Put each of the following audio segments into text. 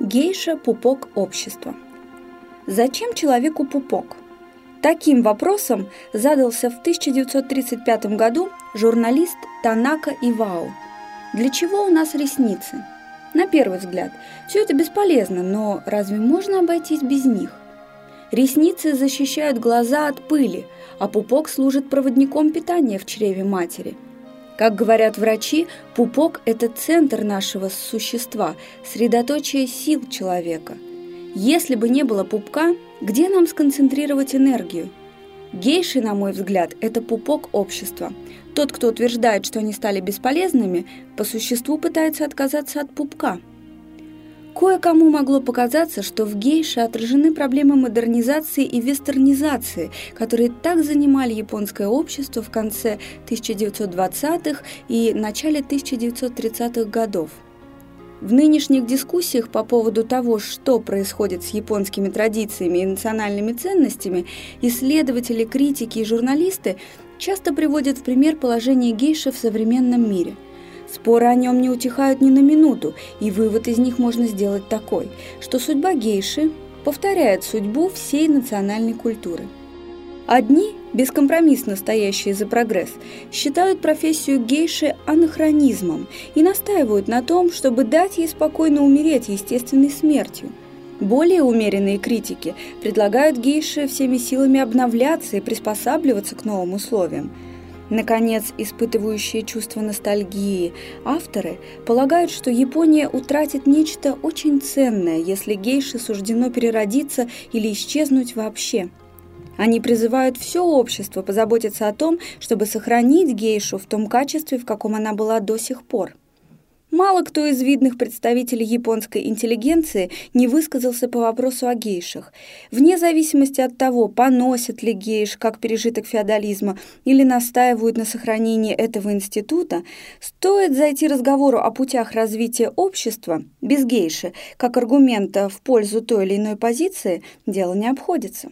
Гейша – пупок общества. Зачем человеку пупок? Таким вопросом задался в 1935 году журналист Танака Ивао. Для чего у нас ресницы? На первый взгляд, все это бесполезно, но разве можно обойтись без них? Ресницы защищают глаза от пыли, а пупок служит проводником питания в чреве матери – как говорят врачи, пупок – это центр нашего существа, средоточие сил человека. Если бы не было пупка, где нам сконцентрировать энергию? Гейши, на мой взгляд, это пупок общества. Тот, кто утверждает, что они стали бесполезными, по существу пытается отказаться от пупка – Кое-кому могло показаться, что в гейше отражены проблемы модернизации и вестернизации, которые так занимали японское общество в конце 1920-х и начале 1930-х годов. В нынешних дискуссиях по поводу того, что происходит с японскими традициями и национальными ценностями, исследователи, критики и журналисты часто приводят в пример положение гейши в современном мире – Споры о нем не утихают ни на минуту, и вывод из них можно сделать такой, что судьба гейши повторяет судьбу всей национальной культуры. Одни, бескомпромиссно стоящие за прогресс, считают профессию гейши анахронизмом и настаивают на том, чтобы дать ей спокойно умереть естественной смертью. Более умеренные критики предлагают гейше всеми силами обновляться и приспосабливаться к новым условиям – Наконец, испытывающие чувство ностальгии авторы полагают, что Япония утратит нечто очень ценное, если гейше суждено переродиться или исчезнуть вообще. Они призывают все общество позаботиться о том, чтобы сохранить гейшу в том качестве, в каком она была до сих пор. Мало кто из видных представителей японской интеллигенции не высказался по вопросу о гейшах. Вне зависимости от того, поносят ли гейш как пережиток феодализма или настаивают на сохранении этого института, стоит зайти разговору о путях развития общества без гейши как аргумента в пользу той или иной позиции, дело не обходится.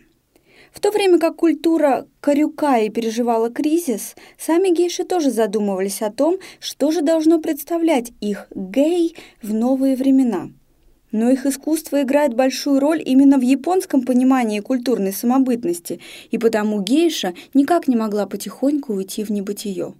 В то время как культура Карюкаи переживала кризис, сами гейши тоже задумывались о том, что же должно представлять их гей в новые времена. Но их искусство играет большую роль именно в японском понимании культурной самобытности, и потому гейша никак не могла потихоньку уйти в небытие.